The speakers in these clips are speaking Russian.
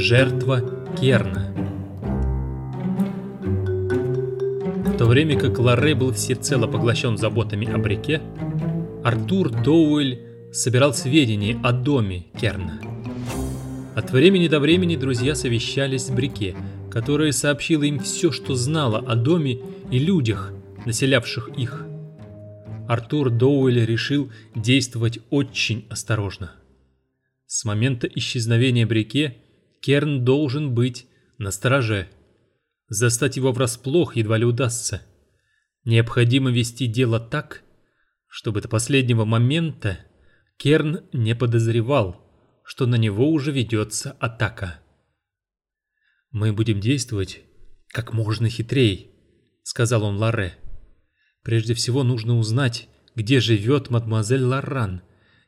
Жертва Керна. В то время как Ларре был всецело поглощен заботами о Брике, Артур Доуэль собирал сведения о доме Керна. От времени до времени друзья совещались с Брике, которая сообщила им все, что знала о доме и людях, населявших их. Артур Доуэль решил действовать очень осторожно. С момента исчезновения Брике Керн должен быть на стороже. Застать его врасплох едва ли удастся. Необходимо вести дело так, чтобы до последнего момента Керн не подозревал, что на него уже ведется атака. «Мы будем действовать как можно хитрее», — сказал он Ларе. «Прежде всего нужно узнать, где живет мадемуазель Лоран.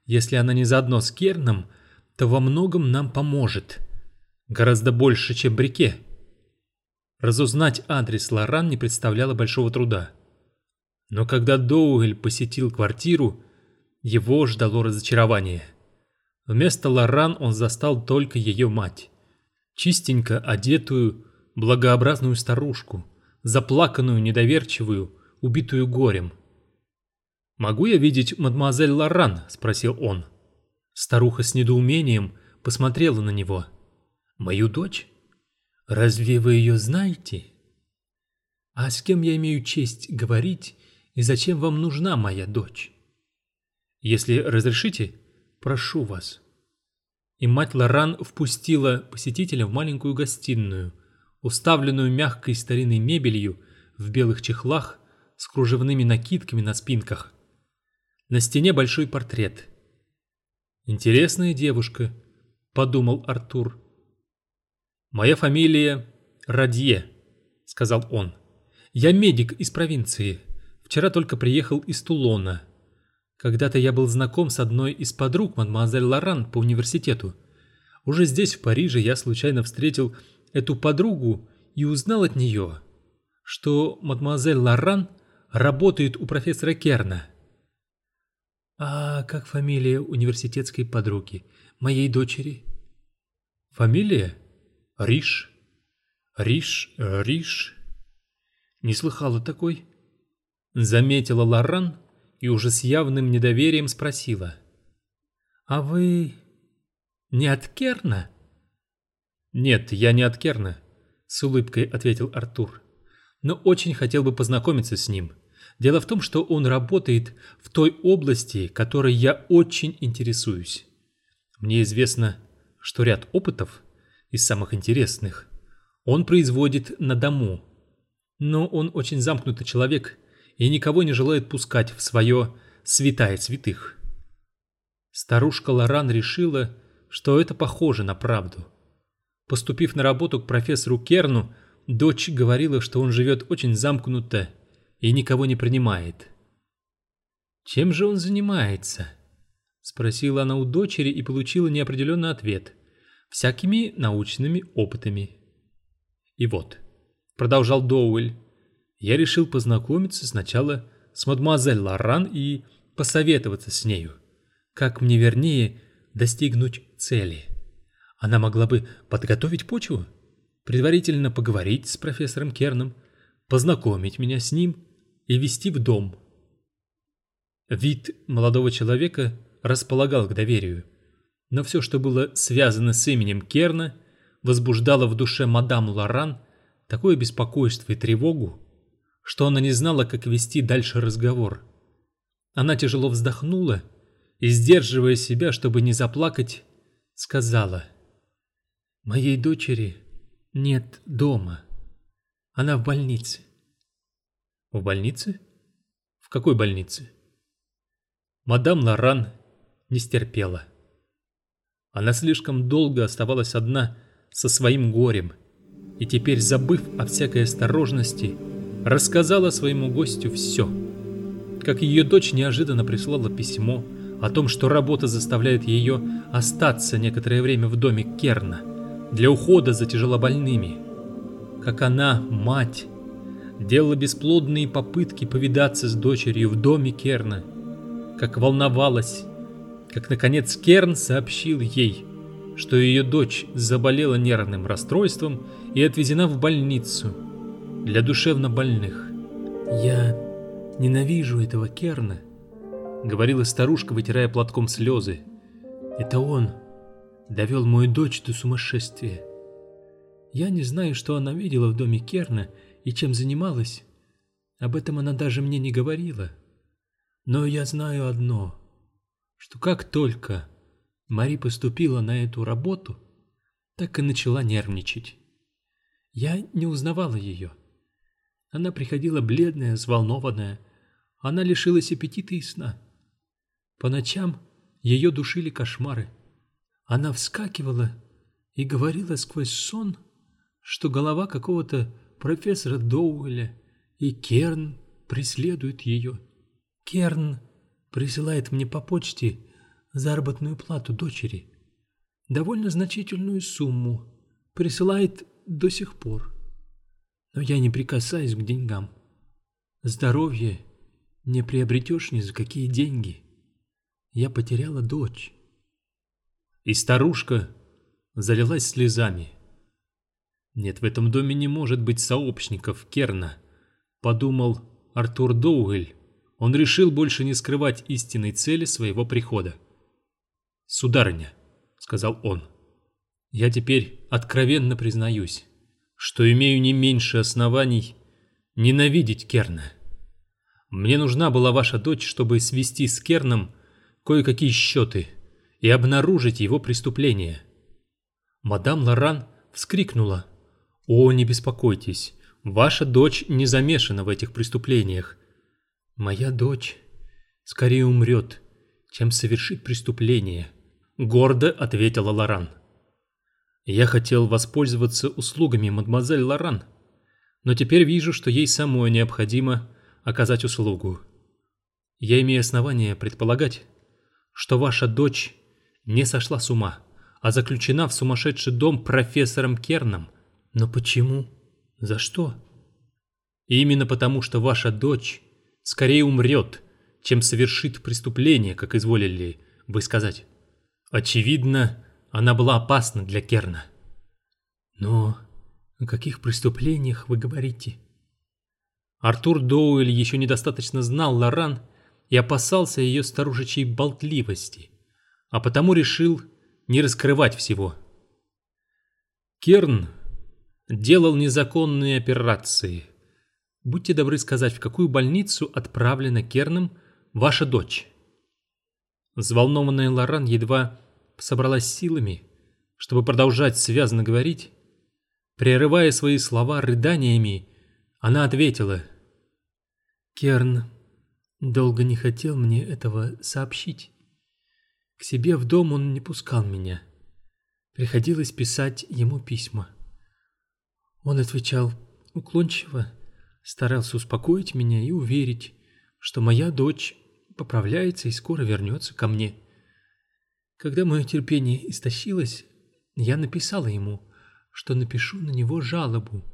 Если она не заодно с Керном, то во многом нам поможет. Гораздо больше, чем Брике». Разузнать адрес Лоран не представляло большого труда. Но когда Доуэль посетил квартиру, его ждало разочарование. Вместо Лоран он застал только ее мать. Чистенько одетую, благообразную старушку, заплаканную, недоверчивую, убитую горем. «Могу я видеть мадемуазель Лоран?» – спросил он. Старуха с недоумением посмотрела на него. «Мою дочь? Разве вы ее знаете?» «А с кем я имею честь говорить, и зачем вам нужна моя дочь?» «Если разрешите, прошу вас». И мать Лоран впустила посетителя в маленькую гостиную, уставленную мягкой старинной мебелью в белых чехлах с кружевными накидками на спинках. На стене большой портрет. «Интересная девушка», — подумал Артур. «Моя фамилия Радье», — сказал он. «Я медик из провинции. Вчера только приехал из Тулона. Когда-то я был знаком с одной из подруг мадемуазель Лоран по университету. Уже здесь, в Париже, я случайно встретил эту подругу и узнал от нее, что мадемуазель Лоран работает у профессора Керна. А как фамилия университетской подруги, моей дочери? Фамилия? Риш. Риш, Риш. Не слыхала такой? Заметила Лоран и уже с явным недоверием спросила. «А вы не от Керна?» «Нет, я не от Керна», — с улыбкой ответил Артур. «Но очень хотел бы познакомиться с ним. Дело в том, что он работает в той области, которой я очень интересуюсь. Мне известно, что ряд опытов, из самых интересных, он производит на дому. Но он очень замкнутый человек — и никого не желает пускать в свое святая святых. Старушка Лоран решила, что это похоже на правду. Поступив на работу к профессору Керну, дочь говорила, что он живет очень замкнуто и никого не принимает. «Чем же он занимается?» — спросила она у дочери и получила неопределенный ответ. «Всякими научными опытами». «И вот», — продолжал Доуэль, я решил познакомиться сначала с мадемуазель Лоран и посоветоваться с нею, как мне вернее достигнуть цели. Она могла бы подготовить почву, предварительно поговорить с профессором Керном, познакомить меня с ним и вести в дом. Вид молодого человека располагал к доверию, но все, что было связано с именем Керна, возбуждало в душе мадам Лоран такое беспокойство и тревогу, что она не знала, как вести дальше разговор. Она тяжело вздохнула и, сдерживая себя, чтобы не заплакать, сказала «Моей дочери нет дома. Она в больнице». «В больнице? В какой больнице?» Мадам Лоран не стерпела. Она слишком долго оставалась одна со своим горем, и теперь, забыв о всякой осторожности, рассказала своему гостю все. Как ее дочь неожиданно прислала письмо о том, что работа заставляет ее остаться некоторое время в доме Керна для ухода за тяжелобольными. Как она, мать, делала бесплодные попытки повидаться с дочерью в доме Керна. Как волновалась, как наконец Керн сообщил ей, что ее дочь заболела нервным расстройством и отвезена в больницу для душевно больных. «Я ненавижу этого Керна», — говорила старушка, вытирая платком слезы. «Это он довел мою дочь до сумасшествия. Я не знаю, что она видела в доме Керна и чем занималась. Об этом она даже мне не говорила. Но я знаю одно, что как только Мари поступила на эту работу, так и начала нервничать. Я не узнавала ее. Она приходила бледная, взволнованная. Она лишилась аппетита и сна. По ночам ее душили кошмары. Она вскакивала и говорила сквозь сон, что голова какого-то профессора Доуэля и Керн преследует ее. Керн присылает мне по почте заработную плату дочери. Довольно значительную сумму. Присылает до сих пор. Но я не прикасаюсь к деньгам. Здоровье не приобретешь ни за какие деньги. Я потеряла дочь. И старушка залилась слезами. Нет, в этом доме не может быть сообщников Керна, подумал Артур Доуэль. Он решил больше не скрывать истинной цели своего прихода. «Сударыня», — сказал он, — «я теперь откровенно признаюсь, что имею не меньше оснований ненавидеть Керна. Мне нужна была ваша дочь, чтобы свести с Керном кое-какие счеты и обнаружить его преступление». Мадам Лоран вскрикнула. «О, не беспокойтесь, ваша дочь не замешана в этих преступлениях. Моя дочь скорее умрет, чем совершит преступление». Гордо ответила Лоран. Я хотел воспользоваться услугами мадемуазель Лоран, но теперь вижу, что ей самой необходимо оказать услугу. Я имею основание предполагать, что ваша дочь не сошла с ума, а заключена в сумасшедший дом профессором Керном. Но почему? За что? именно потому, что ваша дочь скорее умрет, чем совершит преступление, как изволили вы сказать. Очевидно, она была опасна для Керна. Но о каких преступлениях вы говорите? Артур Доуэль еще недостаточно знал Лоран и опасался ее старушечьей болтливости, а потому решил не раскрывать всего. Керн делал незаконные операции. Будьте добры сказать, в какую больницу отправлена Керном ваша дочь? Взволнованная Лоран едва собралась силами, чтобы продолжать связно говорить. Прерывая свои слова рыданиями, она ответила. «Керн долго не хотел мне этого сообщить. К себе в дом он не пускал меня. Приходилось писать ему письма. Он отвечал уклончиво, старался успокоить меня и уверить, что моя дочь поправляется и скоро вернется ко мне. Когда мое терпение истощилось, я написала ему, что напишу на него жалобу,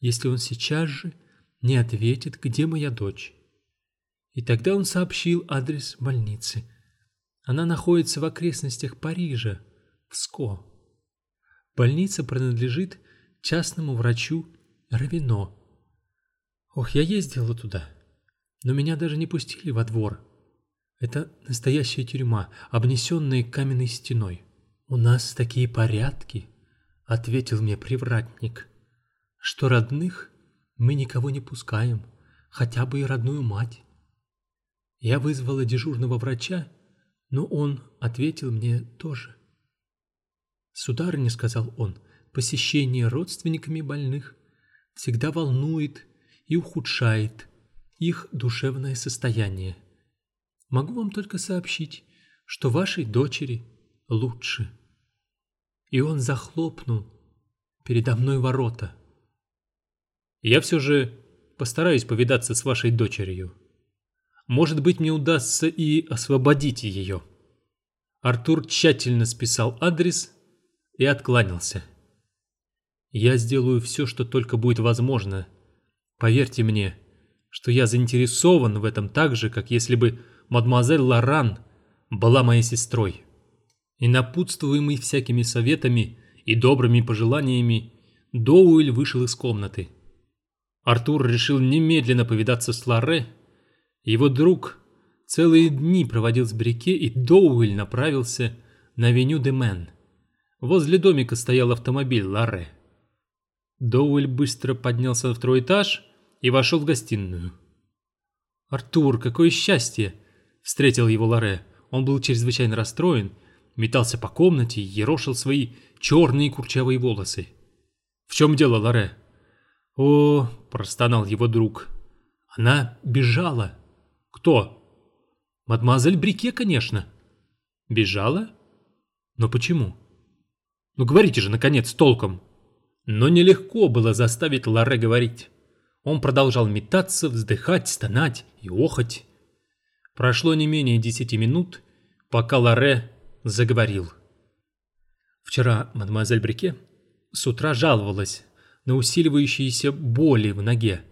если он сейчас же не ответит, где моя дочь. И тогда он сообщил адрес больницы. Она находится в окрестностях Парижа, в СКО. Больница принадлежит частному врачу Равино. Ох, я ездила туда, но меня даже не пустили во двор. Это настоящая тюрьма, обнесенная каменной стеной. У нас такие порядки, ответил мне привратник, что родных мы никого не пускаем, хотя бы и родную мать. Я вызвала дежурного врача, но он ответил мне тоже. «Сударыня», — сказал он, — «посещение родственниками больных всегда волнует и ухудшает их душевное состояние. Могу вам только сообщить, что вашей дочери лучше. И он захлопнул передо мной ворота. Я все же постараюсь повидаться с вашей дочерью. Может быть, мне удастся и освободить ее. Артур тщательно списал адрес и откланялся. Я сделаю все, что только будет возможно. Поверьте мне, что я заинтересован в этом так же, как если бы мадемуазель Лоран была моей сестрой. И напутствуемый всякими советами и добрыми пожеланиями, Доуэль вышел из комнаты. Артур решил немедленно повидаться с Ларре. Его друг целые дни проводил с Брике, и Доуэль направился на Веню де Мен. Возле домика стоял автомобиль Ларре. Доуэль быстро поднялся на второй этаж и вошел в гостиную. «Артур, какое счастье!» — встретил его Ларе. Он был чрезвычайно расстроен, метался по комнате и ерошил свои черные курчавые волосы. «В чем дело, Ларе?» «О!» — простонал его друг. «Она бежала». «Кто?» «Мадемуазель Брике, конечно». «Бежала? Но почему?» «Ну говорите же, наконец, толком». Но нелегко было заставить Ларе говорить. Он продолжал метаться, вздыхать, стонать и охоть. Прошло не менее десяти минут, пока Ларе заговорил. Вчера мадемуазель Брике с утра жаловалась на усиливающиеся боли в ноге.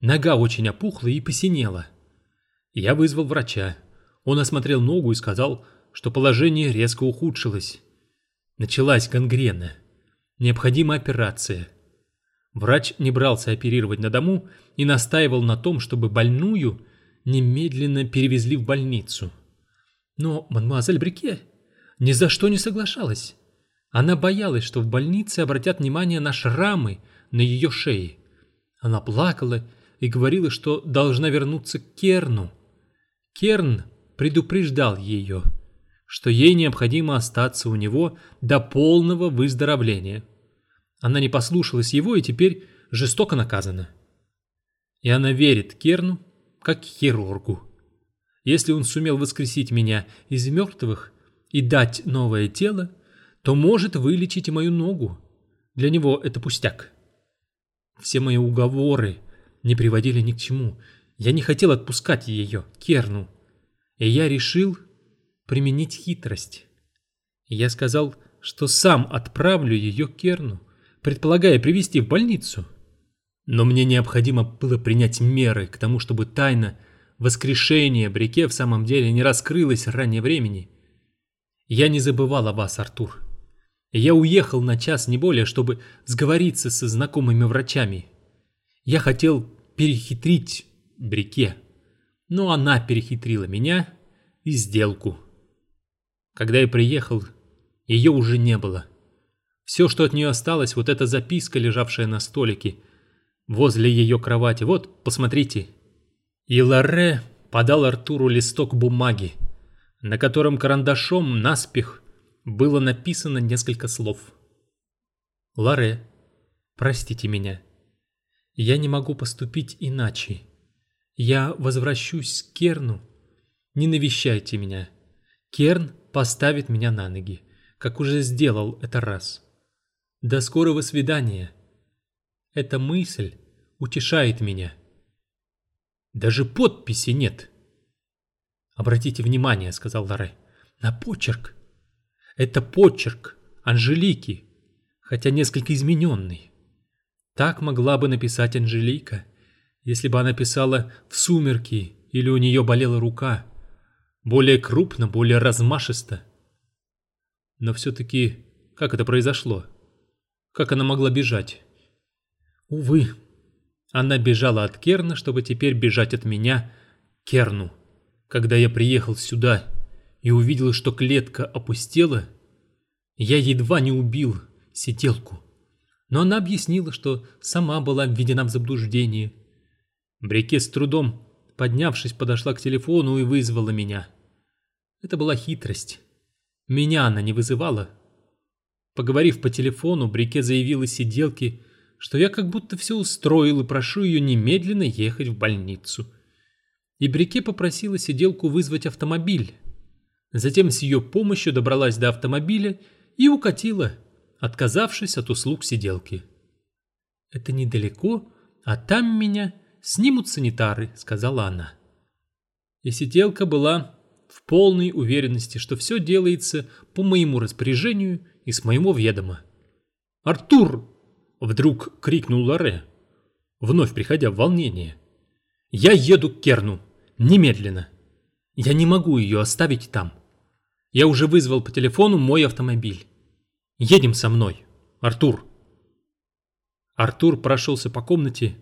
Нога очень опухла и посинела. Я вызвал врача. Он осмотрел ногу и сказал, что положение резко ухудшилось. Началась гангрена. Необходима операция. Врач не брался оперировать на дому и настаивал на том, чтобы больную немедленно перевезли в больницу. Но мадемуазель Брике ни за что не соглашалась. Она боялась, что в больнице обратят внимание на шрамы на ее шее. Она плакала и говорила, что должна вернуться к Керну. Керн предупреждал ее, что ей необходимо остаться у него до полного выздоровления. Она не послушалась его и теперь жестоко наказана. И она верит Керну, как хирургу. Если он сумел воскресить меня из мертвых и дать новое тело, то может вылечить и мою ногу. Для него это пустяк. Все мои уговоры не приводили ни к чему. Я не хотел отпускать ее, Керну. И я решил применить хитрость. Я сказал, что сам отправлю ее Керну, предполагая привести в больницу. Но мне необходимо было принять меры к тому, чтобы тайна воскрешения Брике в самом деле не раскрылась ранее времени. Я не забывал о вас, Артур. Я уехал на час не более, чтобы сговориться со знакомыми врачами. Я хотел перехитрить Брике, но она перехитрила меня и сделку. Когда я приехал, ее уже не было. Все, что от нее осталось, вот эта записка, лежавшая на столике, возле ее кровати. Вот, посмотрите. И Ларре подал Артуру листок бумаги, на котором карандашом наспех было написано несколько слов. «Ларе, простите меня. Я не могу поступить иначе. Я возвращусь к Керну. Не навещайте меня. Керн поставит меня на ноги, как уже сделал это раз. До скорого свидания. Эта мысль утешает меня. Даже подписи нет. Обратите внимание, сказал Ларе, на почерк. Это почерк Анжелики, хотя несколько измененный. Так могла бы написать Анжелика, если бы она писала в сумерки или у нее болела рука. Более крупно, более размашисто. Но все-таки как это произошло? Как она могла бежать? Увы, она бежала от Керна, чтобы теперь бежать от меня Керну. Когда я приехал сюда и увидел, что клетка опустела, я едва не убил сиделку. Но она объяснила, что сама была введена в заблуждение. Брике с трудом, поднявшись, подошла к телефону и вызвала меня. Это была хитрость. Меня она не вызывала. Поговорив по телефону, Брике заявила сиделке, что я как будто все устроил и прошу ее немедленно ехать в больницу. И Брике попросила сиделку вызвать автомобиль. Затем с ее помощью добралась до автомобиля и укатила, отказавшись от услуг сиделки. «Это недалеко, а там меня снимут санитары», — сказала она. И сиделка была в полной уверенности, что все делается по моему распоряжению и с моего ведома. «Артур!» — вдруг крикнул Лоре, вновь приходя в волнение. «Я еду к Керну! Немедленно! Я не могу ее оставить там!» Я уже вызвал по телефону мой автомобиль. Едем со мной, Артур. Артур прошелся по комнате.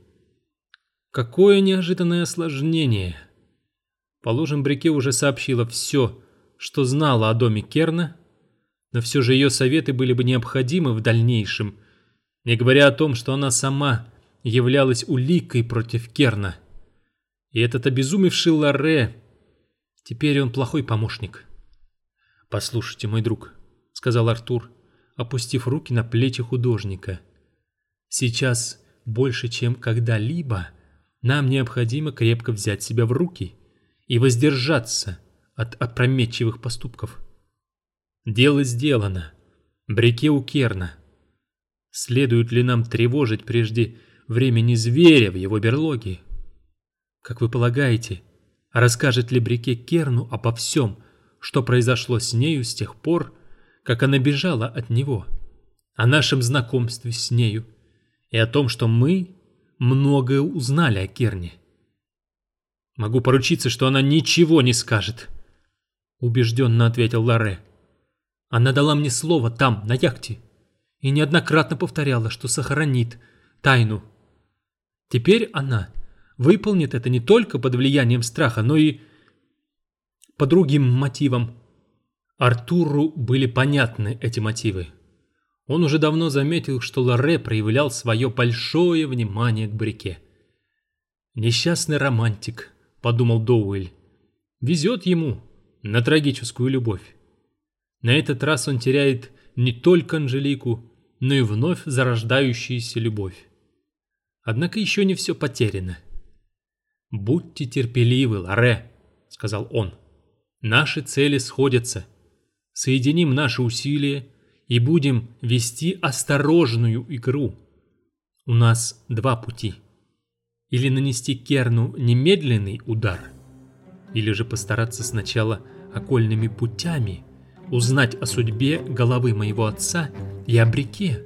Какое неожиданное осложнение. Положим, Брике уже сообщила все, что знала о доме Керна, но все же ее советы были бы необходимы в дальнейшем, не говоря о том, что она сама являлась уликой против Керна. И этот обезумевший Ларе, теперь он плохой помощник. «Послушайте, мой друг», — сказал Артур, опустив руки на плечи художника. «Сейчас, больше чем когда-либо, нам необходимо крепко взять себя в руки и воздержаться от опрометчивых поступков. Дело сделано. Брике у Керна. Следует ли нам тревожить прежде времени зверя в его берлоге? Как вы полагаете, расскажет ли Брике Керну обо всем, что произошло с нею с тех пор, как она бежала от него, о нашем знакомстве с нею и о том, что мы многое узнали о Керне? Могу поручиться, что она ничего не скажет, убежденно ответил Ларе. Она дала мне слово там, на яхте, и неоднократно повторяла, что сохранит тайну. Теперь она выполнит это не только под влиянием страха, но и по другим мотивам. Артуру были понятны эти мотивы. Он уже давно заметил, что Лоре проявлял свое большое внимание к Брике. «Несчастный романтик», — подумал Доуэль. «Везет ему на трагическую любовь. На этот раз он теряет не только Анжелику, но и вновь зарождающуюся любовь. Однако еще не все потеряно. «Будьте терпеливы, Лоре», — сказал он. «Наши цели сходятся. Соединим наши усилия и будем вести осторожную игру. У нас два пути. Или нанести Керну немедленный удар, или же постараться сначала окольными путями — узнать о судьбе головы моего отца и о Брике.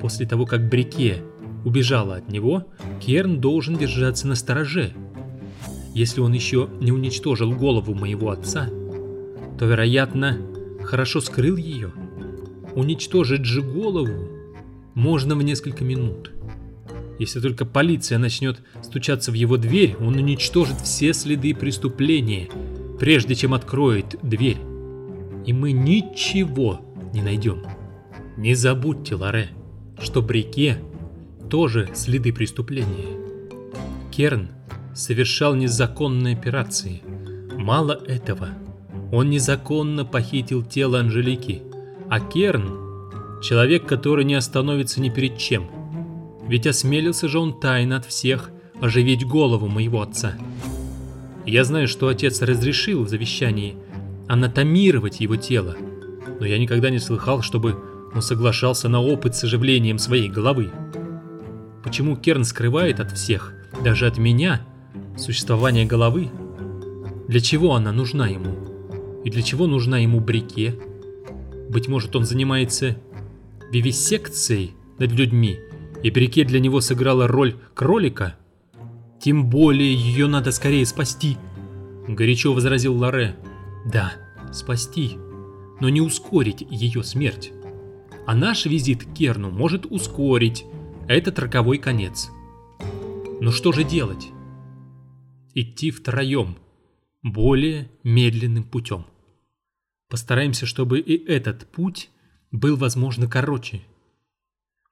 После того, как Брике убежала от него, Керн должен держаться на стороже. Если он еще не уничтожил голову моего отца, то, вероятно, хорошо скрыл ее. Уничтожить же голову можно в несколько минут. Если только полиция начнет стучаться в его дверь, он уничтожит все следы преступления, прежде чем откроет дверь и мы ничего не найдем. Не забудьте, Лоре, что Брике тоже следы преступления. Керн совершал незаконные операции. Мало этого, он незаконно похитил тело Анжелики, а Керн — человек, который не остановится ни перед чем. Ведь осмелился же он тайно от всех оживить голову моего отца. Я знаю, что отец разрешил в завещании — анатомировать его тело, но я никогда не слыхал, чтобы он соглашался на опыт с оживлением своей головы. Почему Керн скрывает от всех, даже от меня, существование головы? Для чего она нужна ему? И для чего нужна ему брике? Быть может, он занимается вивисекцией над людьми, и брике для него сыграла роль кролика? Тем более ее надо скорее спасти, горячо возразил Лоре. Да, спасти, но не ускорить ее смерть. А наш визит к Керну может ускорить этот роковой конец. Но что же делать? Идти втроем, более медленным путем. Постараемся, чтобы и этот путь был, возможно, короче.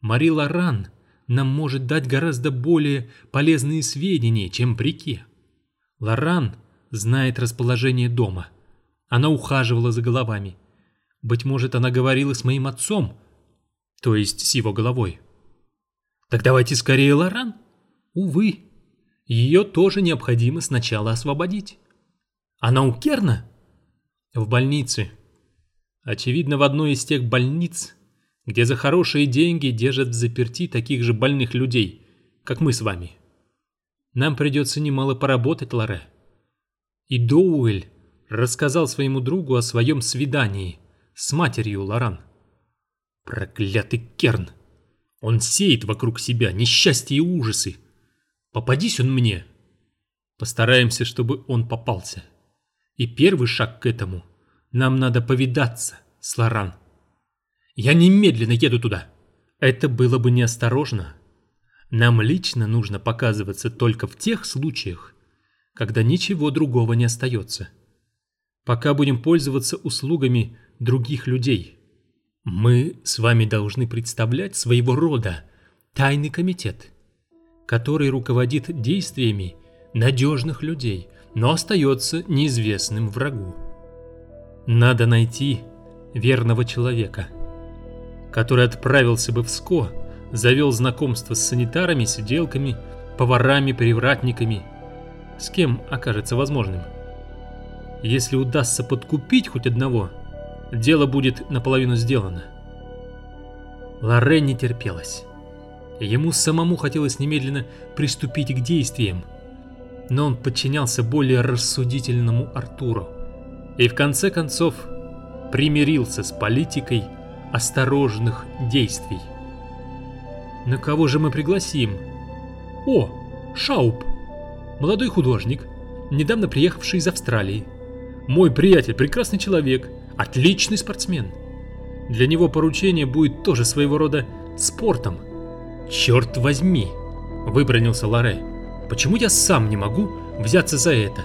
Мари Лоран нам может дать гораздо более полезные сведения, чем Брике. Лоран знает расположение дома – она ухаживала за головами. Быть может, она говорила с моим отцом, то есть с его головой. Так давайте скорее Лоран. Увы, ее тоже необходимо сначала освободить. Она у Керна? В больнице. Очевидно, в одной из тех больниц, где за хорошие деньги держат в заперти таких же больных людей, как мы с вами. Нам придется немало поработать, Лоре. И Доуэль рассказал своему другу о своем свидании с матерью Лоран. Проклятый Керн! Он сеет вокруг себя несчастье и ужасы. Попадись он мне. Постараемся, чтобы он попался. И первый шаг к этому Нам надо повидаться с Лоран. Я немедленно еду туда. Это было бы неосторожно. Нам лично нужно показываться только в тех случаях, когда ничего другого не остается. Пока будем пользоваться услугами других людей. Мы с вами должны представлять своего рода тайный комитет, который руководит действиями надежных людей, но остается неизвестным врагу. Надо найти верного человека, который отправился бы в СКО, завел знакомство с санитарами, сиделками, поварами, привратниками, с кем окажется возможным. Если удастся подкупить хоть одного – дело будет наполовину сделано. Лорре не терпелось. Ему самому хотелось немедленно приступить к действиям, но он подчинялся более рассудительному Артуру и в конце концов примирился с политикой осторожных действий. На кого же мы пригласим? О, Шауп, молодой художник, недавно приехавший из Австралии. Мой приятель, прекрасный человек – Отличный спортсмен. Для него поручение будет тоже своего рода спортом. Черт возьми, выбронился Лоре. Почему я сам не могу взяться за это?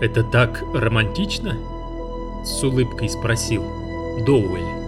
Это так романтично? С улыбкой спросил Доуэль.